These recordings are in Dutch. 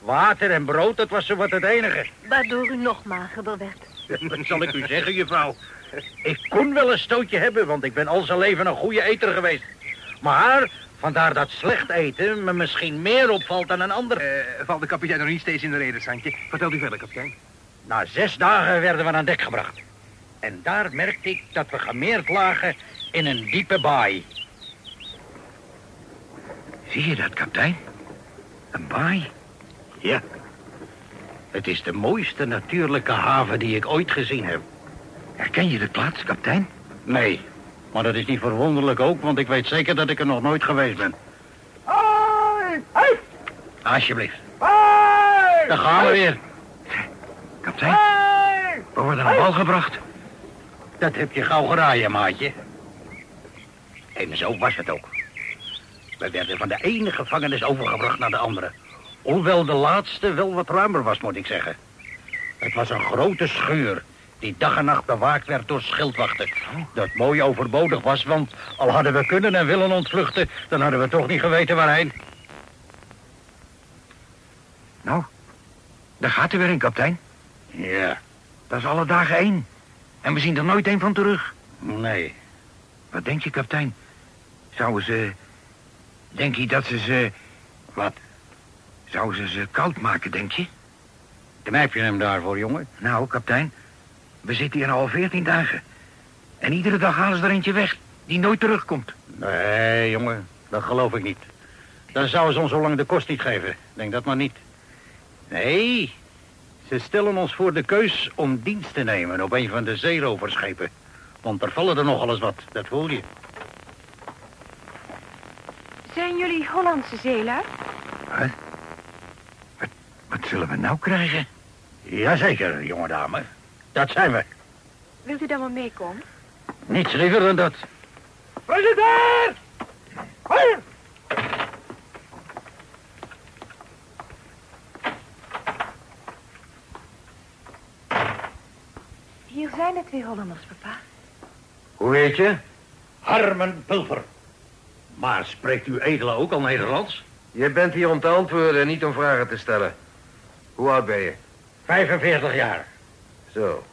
Water en brood, dat was zo wat het enige. Waardoor u nog magerder werd. Wat zal ik u zeggen, juffrouw? Ik kon wel een stootje hebben, want ik ben al zijn leven een goede eter geweest. Maar vandaar dat slecht eten me misschien meer opvalt dan een ander. Eh, valt de kapitein nog niet steeds in de reden, Santje? Vertelt u verder, kapitein. Na zes dagen werden we aan dek gebracht. En daar merkte ik dat we gemeerd lagen in een diepe baai. Zie je dat, kapitein? Een baai? Ja. Het is de mooiste natuurlijke haven die ik ooit gezien heb. Herken je de plaats, kapitein? Nee, maar dat is niet verwonderlijk ook, want ik weet zeker dat ik er nog nooit geweest ben. Hoi! Hoi! Alsjeblieft. Hoi! Daar gaan we weer. Kapitein, Hoi! we worden aan wal gebracht. Dat heb je gauw geraaien, maatje. En zo was het ook. We werden van de ene gevangenis overgebracht naar de andere. Hoewel de laatste wel wat ruimer was, moet ik zeggen. Het was een grote schuur die dag en nacht bewaakt werd door schildwachten. Dat mooi overbodig was, want al hadden we kunnen en willen ontvluchten... dan hadden we toch niet geweten waarheen. Nou, daar gaat er weer een, kapitein. Ja, Dat is alle dagen één. En we zien er nooit één van terug. nee. Wat denk je, kapitein? Zouden ze... Denk je dat ze ze... Wat? Zouden ze ze koud maken, denk je? Knijp je hem daarvoor, jongen? Nou, kapitein, we zitten hier al veertien dagen. En iedere dag halen ze er eentje weg, die nooit terugkomt. Nee, jongen, dat geloof ik niet. Dan zouden ze ons zo lang de kost niet geven. Denk dat maar niet. Nee, ze stellen ons voor de keus om dienst te nemen op een van de zeeroverschepen. Want er vallen er nogal eens wat, dat voel je. Zijn jullie Hollandse zeelui? Wat? Zullen we nou krijgen? Jazeker, jonge dame. Dat zijn we. Wilt u dan maar meekomen? Niets liever dan dat. President! Hoi! Hier zijn de twee Hollanders, papa. Hoe weet je? Harmen Pulver. Maar spreekt u edele ook al Nederlands? Je bent hier om te antwoorden en niet om vragen te stellen. Hoe oud ben je? 45 jaar. Zo.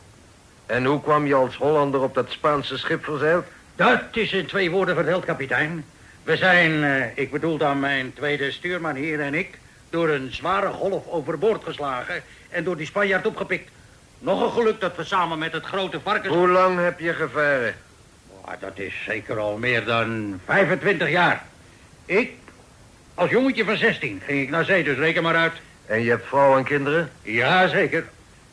En hoe kwam je als Hollander op dat Spaanse schip verzeild? Dat is in twee woorden verteld, kapitein. We zijn, eh, ik bedoel dan mijn tweede stuurman hier en ik... door een zware golf overboord geslagen en door die Spanjaard opgepikt. Nog een geluk dat we samen met het grote varkens... Hoe lang heb je gevaren? Dat is zeker al meer dan 25 jaar. Ik, als jongetje van 16, ging ik naar zee, dus reken maar uit. En je hebt vrouw en kinderen? Ja, zeker.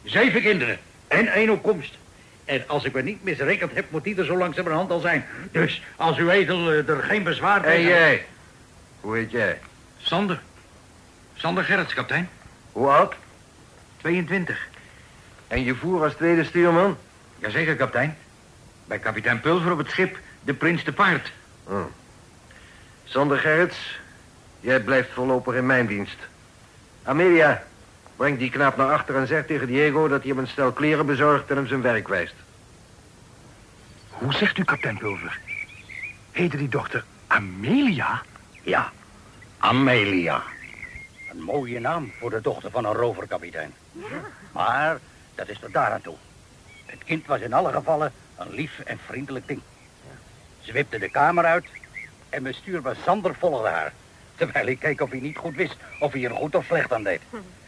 Zeven kinderen en één opkomst. En als ik me niet misrekend heb, moet die er zo langzamerhand al zijn. Dus als u edel eh, er geen bezwaar En tegen... jij? Hoe heet jij? Sander. Sander Gerrits, kapitein. Hoe oud? 22. En je voer als tweede stuurman? Jazeker, kapitein. Bij kapitein Pulver op het schip, de Prins te Paard. Hm. Sander Gerrits, jij blijft voorlopig in mijn dienst. Amelia, breng die knaap naar achter en zeg tegen Diego dat hij hem een stel kleren bezorgt en hem zijn werk wijst. Hoe zegt u, kapitein Pulver? Heette die dochter Amelia? Ja, Amelia. Een mooie naam voor de dochter van een roverkapitein. Maar dat is tot daar aan toe. Het kind was in alle gevallen een lief en vriendelijk ding. Ze wipte de kamer uit en mijn stuurman Sander volgde haar. Terwijl ik keek of hij niet goed wist of hij er goed of slecht aan deed.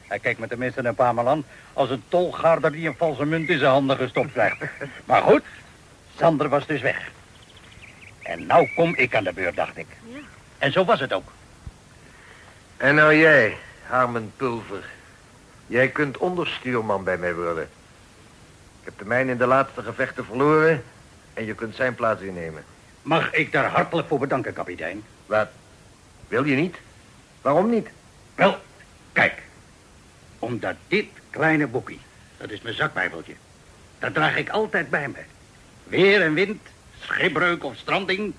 Hij keek me tenminste een paar maal aan als een tolgaarder die een valse munt in zijn handen gestopt krijgt. Maar goed, Sander was dus weg. En nou kom ik aan de beurt, dacht ik. En zo was het ook. En nou jij, Harmen Pulver. Jij kunt onderstuurman bij mij worden. Ik heb de mijne in de laatste gevechten verloren en je kunt zijn plaats innemen. Mag ik daar hartelijk voor bedanken, kapitein? Wat? Wil je niet? Waarom niet? Wel, kijk. Omdat dit kleine boekje, dat is mijn zakbijbeltje, dat draag ik altijd bij me. Weer en wind, schipbreuk of stranding,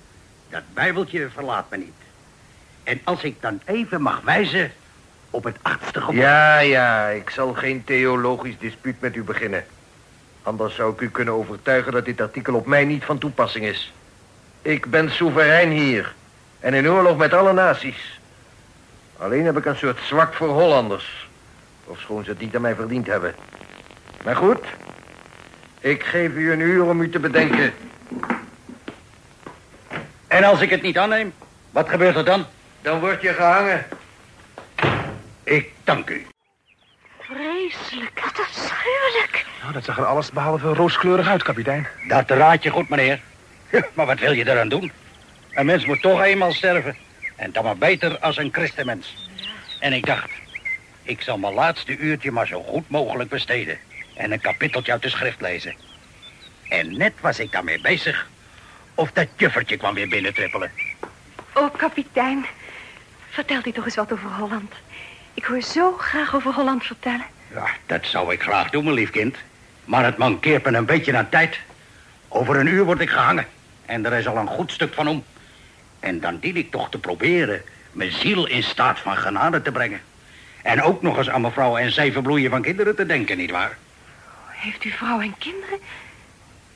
dat bijbeltje verlaat me niet. En als ik dan even mag wijzen op het achtste gebod. Ja, ja, ik zal geen theologisch dispuut met u beginnen. Anders zou ik u kunnen overtuigen dat dit artikel op mij niet van toepassing is. Ik ben soeverein hier en in oorlog met alle naties. Alleen heb ik een soort zwak voor Hollanders. Ofschoon ze het niet aan mij verdiend hebben. Maar goed, ik geef u een uur om u te bedenken. En als ik het niet aanneem, wat gebeurt er dan? Dan word je gehangen. Ik dank u. Vreselijk, wat afschuwelijk. Nou, dat zag er alles behalve rooskleurig uit, kapitein. Dat raad je goed, meneer. Maar wat wil je eraan doen? Een mens moet toch eenmaal sterven. En dan maar beter als een christenmens. En ik dacht, ik zal mijn laatste uurtje maar zo goed mogelijk besteden. En een kapitteltje uit de schrift lezen. En net was ik daarmee bezig... of dat juffertje kwam weer binnentrippelen. Oh, kapitein. Vertelt u toch eens wat over Holland. Ik hoor zo graag over Holland vertellen. Ja, dat zou ik graag doen, mijn lief kind. Maar het mankeert me een beetje aan tijd. Over een uur word ik gehangen. En er is al een goed stuk van om. En dan dien ik toch te proberen mijn ziel in staat van genade te brengen. En ook nog eens aan mevrouw en zeven bloeien van kinderen te denken, nietwaar? Heeft u vrouw en kinderen?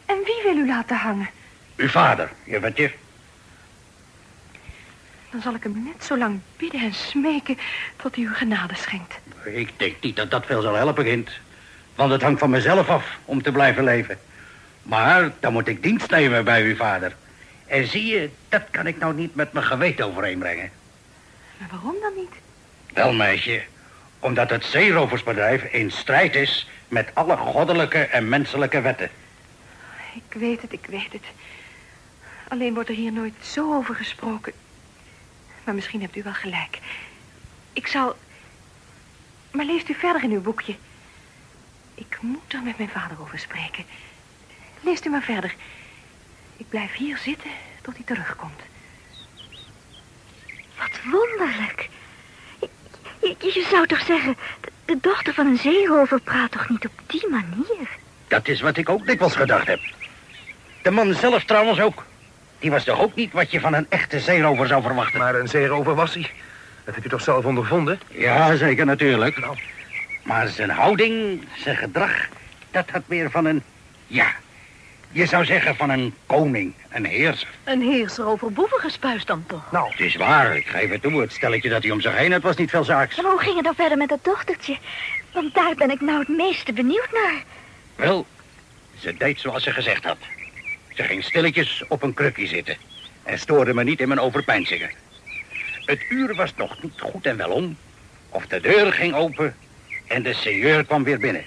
En wie wil u laten hangen? Uw vader, juffertje. Dan zal ik hem net zo lang bidden en smeken tot hij u genade schenkt. Ik denk niet dat dat veel zal helpen, kind. Want het hangt van mezelf af om te blijven leven. Maar dan moet ik dienst nemen bij uw vader. En zie je, dat kan ik nou niet met mijn geweten overeenbrengen. Maar waarom dan niet? Wel, meisje, omdat het zeeroversbedrijf in strijd is met alle goddelijke en menselijke wetten. Ik weet het, ik weet het. Alleen wordt er hier nooit zo over gesproken. Maar misschien hebt u wel gelijk. Ik zal... Maar leest u verder in uw boekje. Ik moet er met mijn vader over spreken. Leest u maar verder. Ik blijf hier zitten tot hij terugkomt. Wat wonderlijk. Je, je- je zou toch zeggen, de, de dochter van een zeerover praat toch niet op die manier? Dat is wat ik ook dikwijls gedacht heb. De man zelf trouwens ook. Die was toch ook niet wat je van een echte zeerover zou verwachten? Maar een zeerover was hij. Dat heb je toch zelf ondervonden? Ja, zeker natuurlijk. Maar zijn houding, zijn gedrag, dat had meer van een... Ja, je zou zeggen van een koning, een heerser. Een heerser over boevengespuis dan toch? Nou, Het is waar, ik geef het toe. Het stelletje dat hij om zich heen had was niet veel zaaks. Maar hoe ging het dan verder met dat dochtertje? Want daar ben ik nou het meeste benieuwd naar. Wel, ze deed zoals ze gezegd had. Ze ging stilletjes op een krukje zitten. En stoorde me niet in mijn overpeinzingen. Het uur was nog niet goed en wel om. Of de deur ging open en de seigneur kwam weer binnen.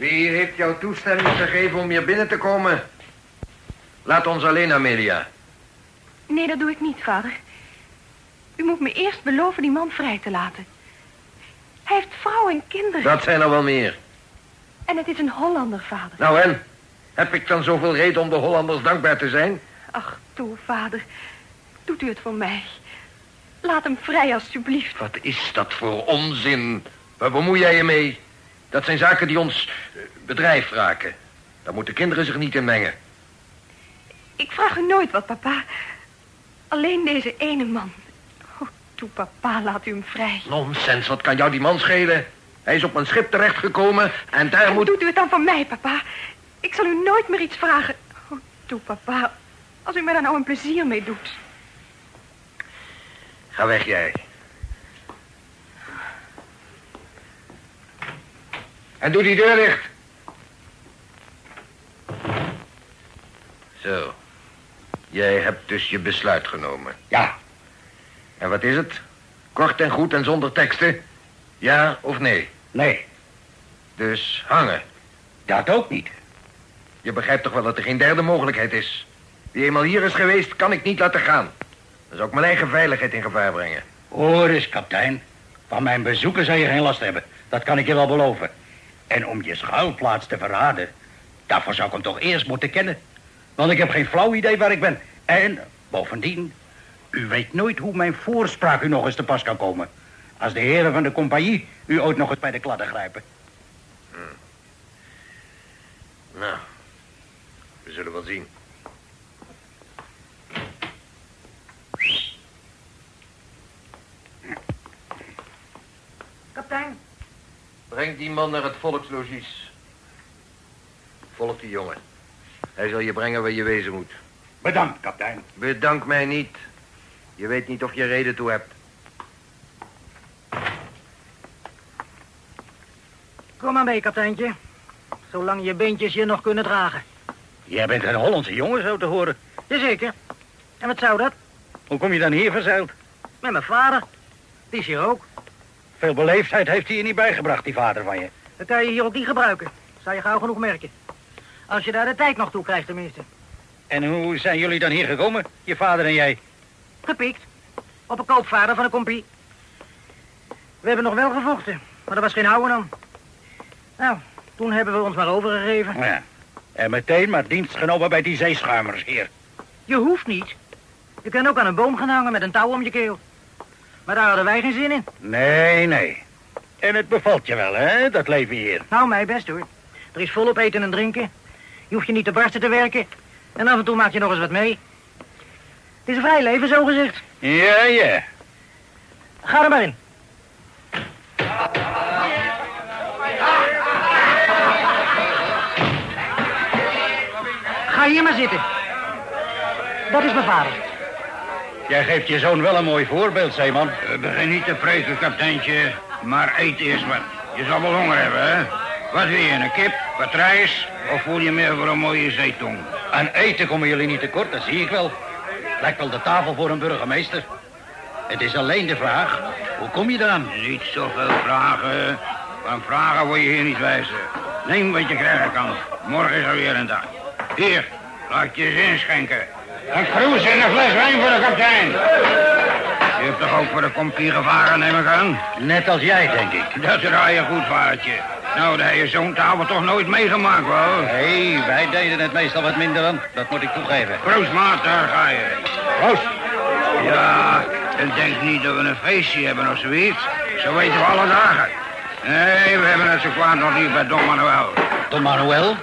Wie heeft jou toestemming gegeven om hier binnen te komen? Laat ons alleen, Amelia. Nee, dat doe ik niet, vader. U moet me eerst beloven die man vrij te laten. Hij heeft vrouw en kinderen. Dat zijn er wel meer. En het is een Hollander, vader. Nou en? Heb ik dan zoveel reden om de Hollanders dankbaar te zijn? Ach, toe, vader. Doet u het voor mij. Laat hem vrij, alstublieft. Wat is dat voor onzin? Waar bemoei jij je mee? Dat zijn zaken die ons eh, bedrijf raken. Daar moeten kinderen zich niet in mengen. Ik vraag u nooit wat, papa. Alleen deze ene man. Oh, toe, papa, laat u hem vrij. Nonsens, wat kan jou die man schelen? Hij is op een schip terechtgekomen en daar En moet... doet u het dan voor mij, papa? Ik zal u nooit meer iets vragen. Oh, toe, papa. Als u me daar nou een plezier mee doet. Ga weg, jij. En doe die deur dicht. Zo. Jij hebt dus je besluit genomen. Ja, En wat is het? Kort en goed en zonder teksten? Ja of nee? nee, Dus hangen. dat ook niet. Je begrijpt toch wel dat er geen derde mogelijkheid is? Wie eenmaal hier is geweest, kan ik niet laten gaan. Dan zou ik mijn eigen veiligheid in gevaar brengen. Hoor eens, kapitein. Van mijn bezoeken zal je geen last hebben. Dat kan ik je wel beloven. En om je schuilplaats te verraden... daarvoor zou ik hem toch eerst moeten kennen. Want ik heb geen flauw idee waar ik ben. En, bovendien... u weet nooit hoe mijn voorspraak u nog eens te pas kan komen. Als de heren van de compagnie u ooit nog eens bij de kladden grijpen. Nou, we zullen wel zien. Kapitein. Breng die man naar het volkslogies. Volg die jongen. Hij zal je brengen waar je wezen moet. Bedankt, kapitein. Bedank mij niet. Je weet niet of je reden toe hebt. Kom maar mee, kapiteintje. Zolang je beentjes je nog kunnen dragen. Jij bent een Hollandse jongen, zo te horen. Jazeker. En wat zou dat? Hoe kom je dan hier verzeild? Met mijn vader. Die is hier ook. Veel beleefdheid heeft hij je niet bijgebracht, die vader van je. Dat kan je hier ook niet gebruiken. Zou je gauw genoeg merken. Als je daar de tijd nog toe krijgt tenminste. En hoe zijn jullie dan hier gekomen, je vader en jij? Gepikt. Op een koopvader van een kompie. We hebben nog wel gevochten. Maar er was geen houden dan. Nou, toen hebben we ons maar overgegeven. Ja. En meteen maar dienst genomen bij die zeeschuimers hier. Je hoeft niet. Je kan ook aan een boom gaan hangen met een touw om je keel. Maar daar hadden wij geen zin in. Nee, nee. En het bevalt je wel, hè, dat leven hier. Nou, mij best hoor. Er is volop eten en drinken. Je hoeft je niet te barsten te werken. En af en toe maak je nog eens wat mee. Het is een vrij leven, zo gezegd. Ja, ja. Ga er maar in. Ga hier maar zitten. Dat is mijn vader. Jij geeft je zoon wel een mooi voorbeeld, Zeeman. Uh, begin niet te preken, kapiteintje. Maar eet eerst wat. Je zal wel honger hebben, hè? Wat wil je, een kip, wat rijst? Of voel je meer voor een mooie zeetong? Aan eten komen jullie niet tekort, dat zie ik wel. Lijkt wel de tafel voor een burgemeester. Het is alleen de vraag, hoe kom je eraan? Niet zoveel vragen. Van vragen word je hier niet wijzer. Neem wat je krijgen kan. Morgen is er weer een dag. Hier, laat je eens inschenken. Een cruise en een fles wijn voor de kapitein. Je hebt toch ook voor de compie gevaren, neem ik aan? Net als jij, denk ik. Dat raai je goed, vaartje. Nou, heb je zo'n tafel toch nooit meegemaakt, wel? Nee, wij deden het meestal wat minder dan. Dat moet ik toegeven. Proost, maat, daar ga je. Proost. Ja, en denk niet dat we een feestje hebben of zoiets. Zo weten we alle dagen. Nee, we hebben het zo kwaad nog niet bij Don Manuel. Don Manuel?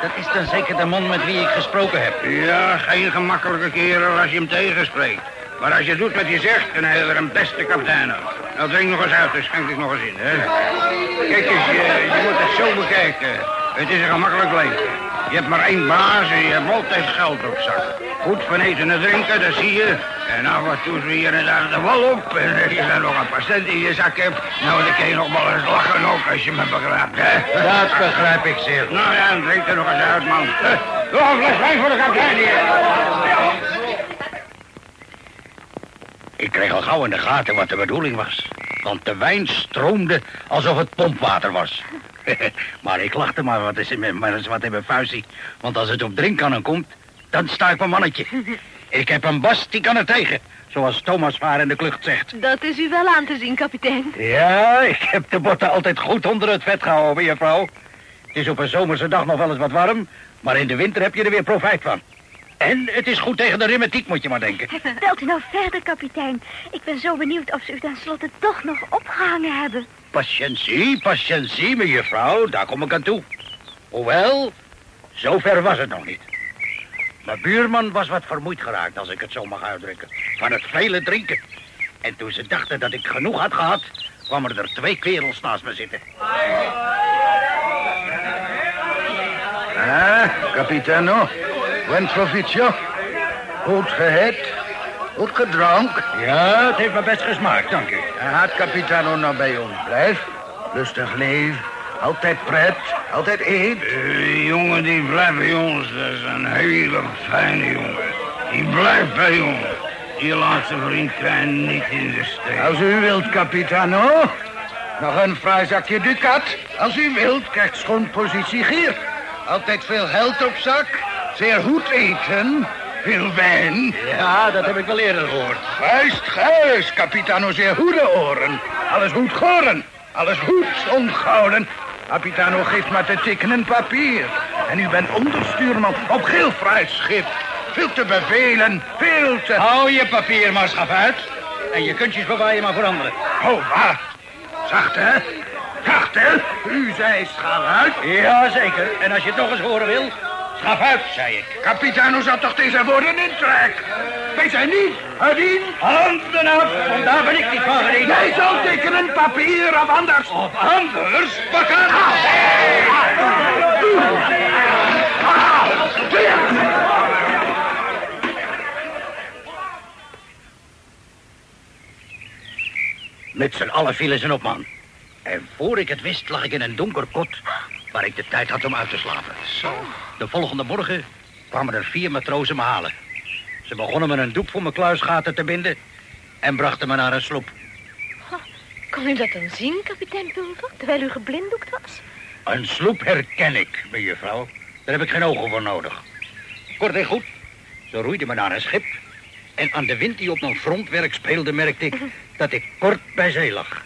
Dat is dan zeker de man met wie ik gesproken heb. Ja, geen gemakkelijke kerel als je hem tegenspreekt. Maar als je doet wat je zegt, dan heb je er een beste kapitein op. Nou, drink nog eens uit, dus schenk ik nog eens in, hè. Kijk eens, je, je moet het zo bekijken. Het is een gemakkelijk leven. Je hebt maar één baas en je hebt altijd geld op zak. Goed van eten en drinken, dat zie je. En af en toe zie je hier en daar de wal op. En je dan nog een paar cent in je zak hebt. Nou, dan kun je nog wel eens lachen ook, als je me begrijpt, hè. Dat begrijp ik zeer. Nou ja, dan drink er nog eens uit, man. Nog een fles wijn voor de kapitein hier. Ik kreeg al gauw in de gaten wat de bedoeling was. Want de wijn stroomde alsof het pompwater was. maar ik lachte maar wat, is in, maar eens wat in mijn vuistie. Want als het op drinkkannen komt, dan sta ik mijn mannetje. Ik heb een bas, die kan er tegen. Zoals Thomas Vaar in de klucht zegt. Dat is u wel aan te zien, kapitein. Ja, ik heb de botten altijd goed onder het vet gehouden, juffrouw. Het is op een zomerse dag nog wel eens wat warm, maar in de winter heb je er weer profijt van. En het is goed tegen de rheumatiek, moet je maar denken. Vertelt u nou verder, kapitein. Ik ben zo benieuwd of ze u tenslotte toch nog opgehangen hebben. Patiëntie, patiëntie, mejuffrouw, daar kom ik aan toe. Hoewel, zover was het nog niet. Mijn buurman was wat vermoeid geraakt, als ik het zo mag uitdrukken. Van het vele drinken. En toen ze dachten dat ik genoeg had gehad, kwamen er twee kerels naast me zitten. Ah, capitano. Buen. Goed gehet. Goed gedronk. Ja, het heeft me best gesmaakt, dank u. En had capitano nou bij ons blijft. Lustig leef. Altijd pret. Altijd eet. Die jongen die blijft bij ons, dat is een hele fijne jongen. Die blijft bij ons. Die laatste vriend krijgt niet in de steek. Als u wilt, capitano. Nog een fraai zakje ducat. Als u wilt, krijgt schoon positie hier. Altijd veel geld op zak. Zeer goed eten. Veel wijn. Ja, dat heb ik wel eerder gehoord. Juist, juist, capitano, zeer goede oren. Alles goed goren. Alles goed onthouden. Capitano geeft maar te tekenen papier. En u bent onderstuurman op fraai schip. Veel te bevelen, veel te... Hou je papier maar schaf uit. En je kuntjes bewaaien maar voor anderen. Oh, wat? Zacht, hè? Zacht, hè? U zei schaf uit. Jazeker. En als je het nog eens horen wil, schaf uit, zei ik. Capitano zou toch deze woorden intrek? Wij zijn niet, Adien. Handen af, want daar ben ik niet van gereden. Jij zal tekenen papier of anders. Of anders? Bakken! Met z'n allen vielen ze op, man. En voor ik het wist lag ik in een donker kot... waar ik de tijd had om uit te slapen. Zo. De volgende morgen kwamen er vier matrozen me halen. Ze begonnen me een doek voor mijn kluisgaten te binden... en brachten me naar een sloep. Kon u dat dan zien, kapitein Pulver, terwijl u geblinddoekt was? Een sloep herken ik, mevrouw. Daar heb ik geen ogen voor nodig. Kort en goed, ze roeiden me naar een schip... en aan de wind die op mijn frontwerk speelde merkte ik dat ik kort bij zee lag.